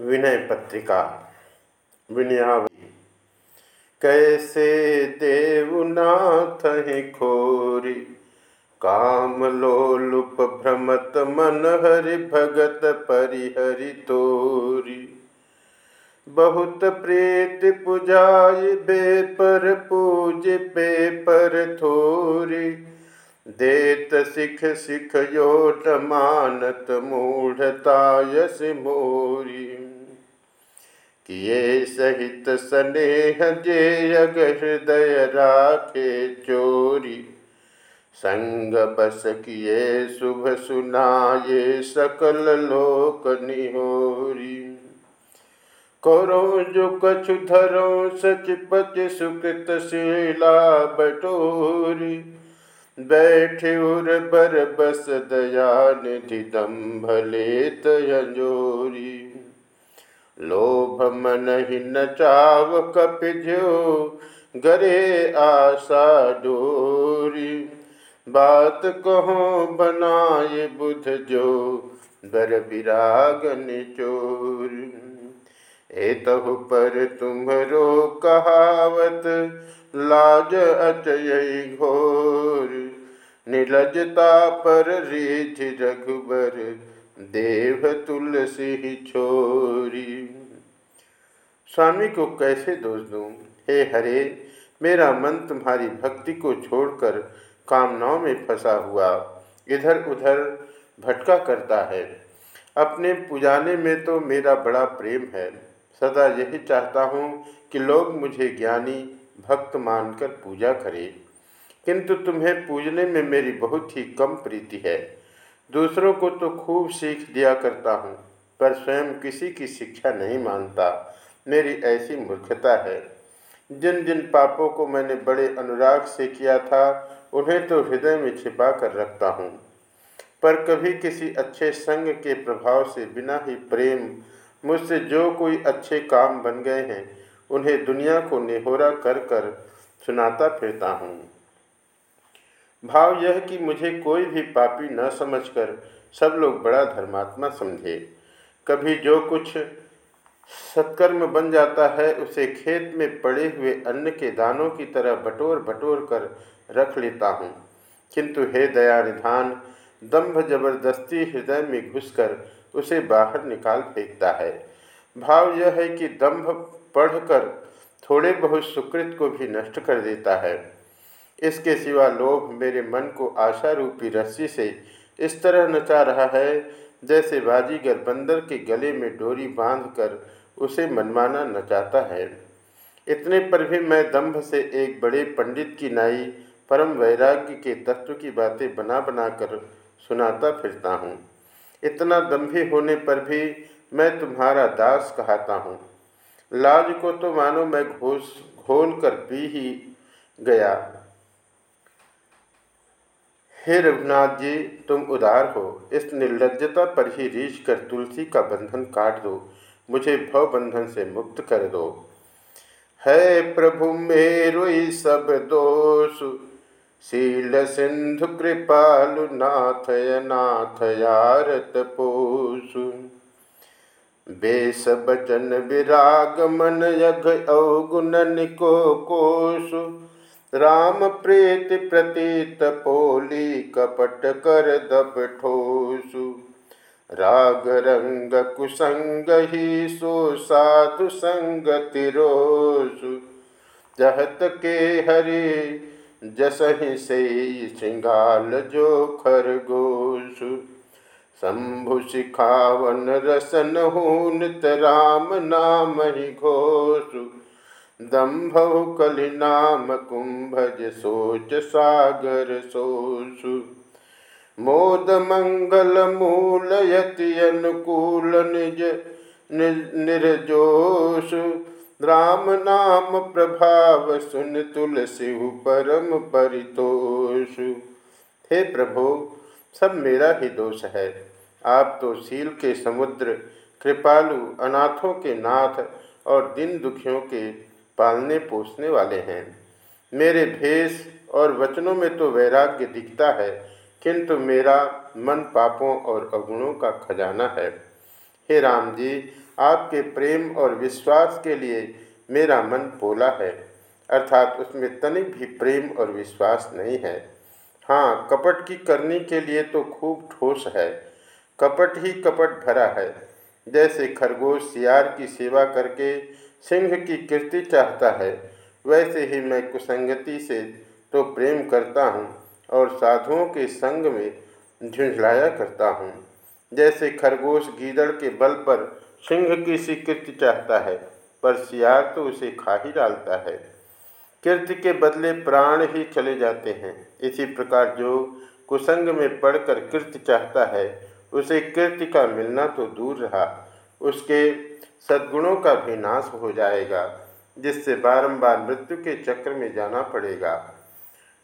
विनय पत्रिका, विनयावली। कैसे देवनाथ ही खोरी काम लोलुप भ्रमत मन हरि भगत परिहरि तोरी। बहुत प्रीत पुजाई बेपर पूज पेपर थोरी देत सिख सिख योट मानत मूढ़तायस मोरी किए सहित स्नेह जे अग हृदय राखे चोरी। संग बस किए शुभ सुनाये सकल लोक निहोरी। करो जो कछु धरो सचपच सुकृत शीला बटोरी। बैठे उर बर बस दया निधि दम्भ लेत लोभ मन ही नचाव कपिजो गरे आशा डोरी। बात कहो बनाए बुध जो, बर विरागन चोर एतहु पर तुम्हरो कहावत लाज अचय घोर, निलजता पर रीझ रघुबर, देव तुलसी छोरी। स्वामी को कैसे दोष दूँ? हे हरे, मेरा मन तुम्हारी भक्ति को छोड़कर कामनाओं में फंसा हुआ इधर उधर भटका करता है। अपने पुजाने में तो मेरा बड़ा प्रेम है। सदा यही चाहता हूँ कि लोग मुझे ज्ञानी भक्त मानकर पूजा करे। किंतु तुम्हें पूजने में मेरी बहुत ही कम प्रीति है। दूसरों को तो खूब सीख दिया करता हूँ, पर स्वयं किसी की शिक्षा नहीं मानता। मेरी ऐसी मूर्खता है। जिन जिन पापों को मैंने बड़े अनुराग से किया था, उन्हें तो हृदय में छिपा कर रखता हूँ। पर कभी किसी अच्छे संग के प्रभाव से बिना ही प्रेम, मुझसे जो कोई अच्छे काम बन गए हैं उन्हें दुनिया को निहोरा कर कर सुनाता फिरता हूँ। भाव यह कि मुझे कोई भी पापी न समझकर सब लोग बड़ा धर्मात्मा समझे। कभी जो कुछ सत्कर्म बन जाता है, उसे खेत में पड़े हुए अन्न के दानों की तरह बटोर बटोर कर रख लेता हूँ। किंतु हे दया निधान दम्भ ज़बरदस्ती हृदय में घुसकर उसे बाहर निकाल फेंकता है। भाव यह है कि दम्भ पढ़कर थोड़े बहुत सुकृत को भी नष्ट कर देता है। इसके सिवा लोभ मेरे मन को आशा रूपी रस्सी से इस तरह नचा रहा है, जैसे बाजीगर बंदर के गले में डोरी बांधकर उसे मनमाना नचाता है। इतने पर भी मैं दंभ से एक बड़े पंडित की नाई, परम वैराग्य के तत्व की बातें बना बना कर सुनाता फिरता हूँ। इतना दम्भी होने पर भी मैं तुम्हारा दास कहता हूँ। लाज को तो मानो मैं घोष घोल कर पी ही गया। हे रघुनाथ जी, तुम उदार हो। इस निर्लजता पर ही रीछ कर तुलसी का बंधन काट दो। मुझे भव बंधन से मुक्त कर दो। है प्रभु मेरो सब दोष। शील सिंधु कृपालु नाथ नाथ यारत पोषु। बेस बचन विराग मन यघ अवगुणन को कोसु राम प्रीत प्रतीत पोली कपट कर दब ठोसु। राग रंग कुसंग ही सो साधु संग तिरोसु। जहत के हरि, जसहि से श्रृंगाल जो खरगोसु शंभु शिखावन रसन हूनत राम नाम ही घोषु। दम्भ कलिनाम कुंभज सोच सागर सोसु मोद मंगल मूल यति अनुकूल निज निर्जोष। राम नाम प्रभाव सुन तुलसी परम परितोष। हे प्रभु सब मेरा ही दोष है। आप तो शील के समुद्र, कृपालु, अनाथों के नाथ और दिन दुखियों के पालने पोसने वाले हैं। मेरे भेष और वचनों में तो वैराग्य दिखता है, किंतु मेरा मन पापों और अवगुणों का खजाना है। हे राम जी, आपके प्रेम और विश्वास के लिए मेरा मन पोला है, अर्थात उसमें तनिक भी प्रेम और विश्वास नहीं है। हाँ कपट की करनी के लिए तो खूब ठोस है। कपट ही कपट भरा है। जैसे खरगोश सियार की सेवा करके सिंह की कीर्ति चाहता है, वैसे ही मैं कुसंगति से तो प्रेम करता हूँ और साधुओं के संग में झुंझलाया करता हूँ। जैसे खरगोश गीदड़ के बल पर सिंह की सी कीर्ति चाहता है, पर सियार तो उसे खा ही डालता है। कीर्ति के बदले प्राण ही चले जाते हैं। इसी प्रकार जो कुसंग में पढ़कर कीर्ति चाहता है, उसे कीर्ति का मिलना तो दूर रहा। उसके सद्गुणों का भी नाश हो जाएगा, जिससे बारंबार मृत्यु के चक्र में जाना पड़ेगा।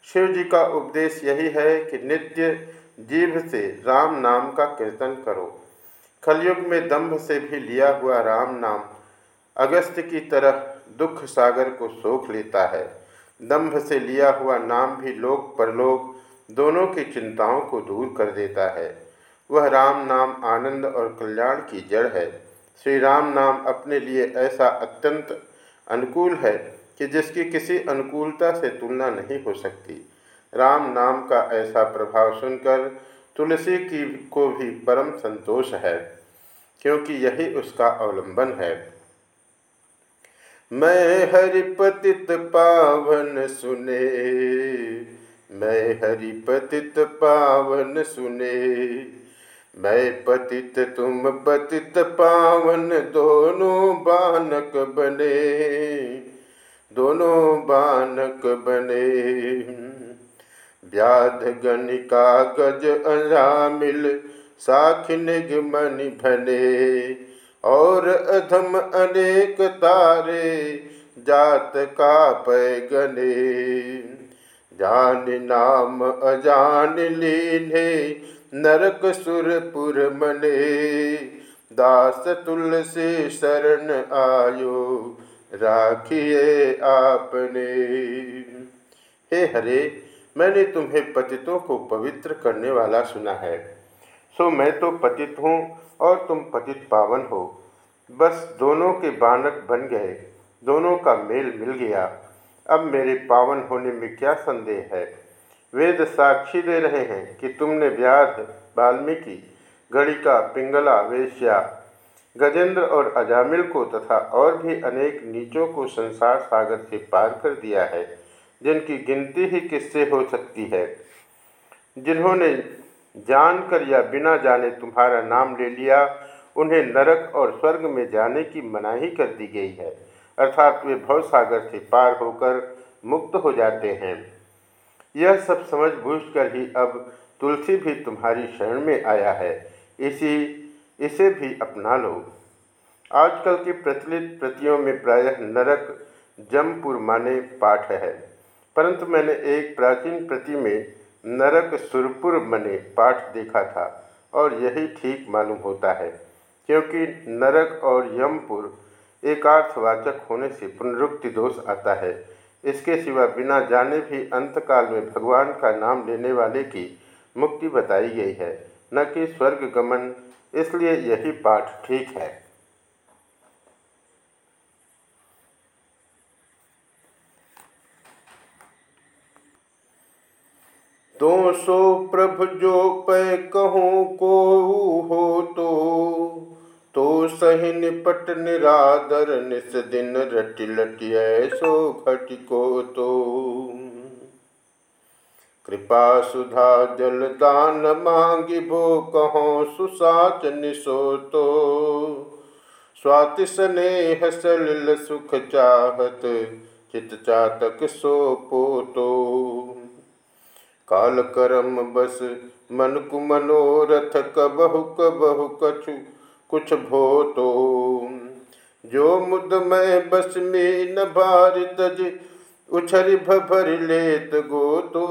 शिव जी का उपदेश यही है कि नित्य जीभ से राम नाम का कीर्तन करो। कलयुग में दंभ से भी लिया हुआ राम नाम अगस्त की तरह दुख सागर को सोख लेता है। दंभ से लिया हुआ नाम भी लोक परलोक दोनों की चिंताओं को दूर कर देता है। वह राम नाम आनंद और कल्याण की जड़ है। श्री राम नाम अपने लिए ऐसा अत्यंत अनुकूल है कि जिसकी किसी अनुकूलता से तुलना नहीं हो सकती। राम नाम का ऐसा प्रभाव सुनकर तुलसी की को भी परम संतोष है, क्योंकि यही उसका अवलंबन है। मैं हरिपतित पावन सुने। मैं हरिपतित पावन सुने। मैं पतित, तुम पतित पावन, दोनों बानक बने। दोनों बानक बने। व्याध गणिका गज अजामिल साख निगमनि भने। और अधम अनेक तारे जात का पैगने जान नाम अजान लीने नरक सुरपुर मने। दास तुलसी शरण आयो राखिए आपने। हे हरे, मैंने तुम्हें पतितों को पवित्र करने वाला सुना है। सो मैं तो पतित हूँ और तुम पतित पावन हो। बस दोनों के बानक बन गए। दोनों का मेल मिल गया। अब मेरे पावन होने में क्या संदेह है? वेद साक्षी दे रहे हैं कि तुमने व्याध वाल्मीकि, गणिका, पिंगला, वेश्या, गजेंद्र और अजामिल को तथा और भी अनेक नीचों को संसार सागर से पार कर दिया है, जिनकी गिनती ही किससे हो सकती है? जिन्होंने जानकर या बिना जाने तुम्हारा नाम ले लिया, उन्हें नरक और स्वर्ग में जाने की मनाही कर दी गई है। अर्थात वे भव सागर से पार होकर मुक्त हो जाते हैं। यह सब समझ बूझ कर ही अब तुलसी भी तुम्हारी शरण में आया है। इसी, इसे भी अपना लो। आजकल की प्रचलित प्रतियों में प्रायः नरक, जमपुर माने पाठ है। परंतु मैंने एक प्राचीन प्रति में नरक सुरपुर मने पाठ देखा था, और यही ठीक मालूम होता है, क्योंकि नरक और यमपुर एकार्थवाचक होने से पुनरुक्ति दोष आता है। इसके सिवा बिना जाने भी अंतकाल में भगवान का नाम लेने वाले की मुक्ति बताई गई है, न कि स्वर्ग गमन इसलिए यही पाठ ठीक है। तो सो प्रभु जो पै कहूँ को हो तो तो सही निपट निरादर निस दिन रटि लटिय सो घटिको तो। कृपा सुधा जल दान मांगी भो कहो सुसाच निसो तो। स्वाति स्नेह सलिल सुख चाहत, चित चातक सो पोतो। काल करम बस, मन कु मनोरथ कबहु कबहु कछु, कुछ भो तो जो मुद में बस में न भार तज, उछर भर लेत गो तो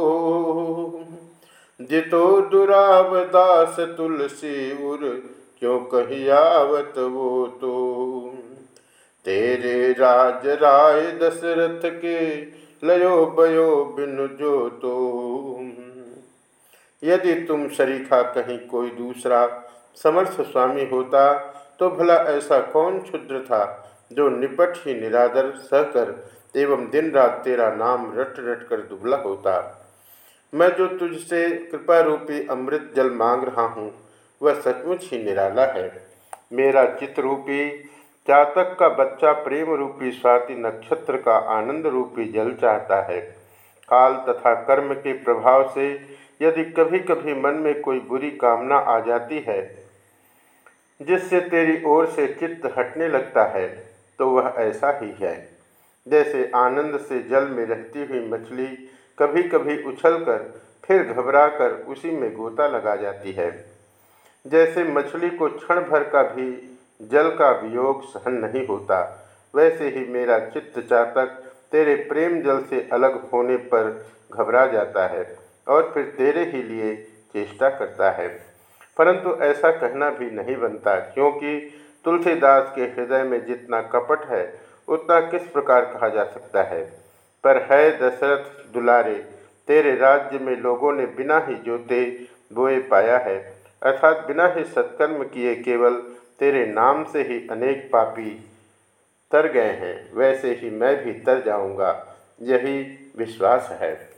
जितो दुराव दास तुलसी उर, क्यों कहियावत वो तो। तेरे राज राय दशरथ के लयो बयो बिन जो तो। यदि तुम शरीखा कहीं कोई दूसरा समर्थ स्वामी होता तो भला ऐसा कौन क्षुद्र था जो निपट ही निरादर सहकर एवं दिन रात तेरा नाम रट रट कर दुबला होता? मैं जो तुझसे कृपा रूपी अमृत जल मांग रहा हूँ, वह सचमुच ही निराला है। मेरा चित्त रूपी चातक का बच्चा प्रेम रूपी स्वाति नक्षत्र का आनंद रूपी जल चाहता है। काल तथा कर्म के प्रभाव से यदि कभी कभी मन में कोई बुरी कामना आ जाती है, जिससे तेरी ओर से चित्त हटने लगता है तो वह ऐसा ही है। जैसे आनंद से जल में रहती हुई मछली कभी कभी उछलकर, फिर घबराकर उसी में गोता लगा जाती है। जैसे मछली को क्षण भर का भी जल का वियोग सहन नहीं होता। वैसे ही मेरा चित्त चातक तेरे प्रेम जल से अलग होने पर घबरा जाता है और फिर तेरे ही लिए चेष्टा करता है। परंतु ऐसा कहना भी नहीं बनता, क्योंकि तुलसीदास के हृदय में जितना कपट है, उतना किस प्रकार कहा जा सकता है? पर है दशरथ दुलारे, तेरे राज्य में लोगों ने बिना ही जोते बोए पाया है, अर्थात बिना ही सत्कर्म किए केवल तेरे नाम से ही अनेक पापी तर गए हैं, वैसे ही मैं भी तर जाऊँगा। यही विश्वास है।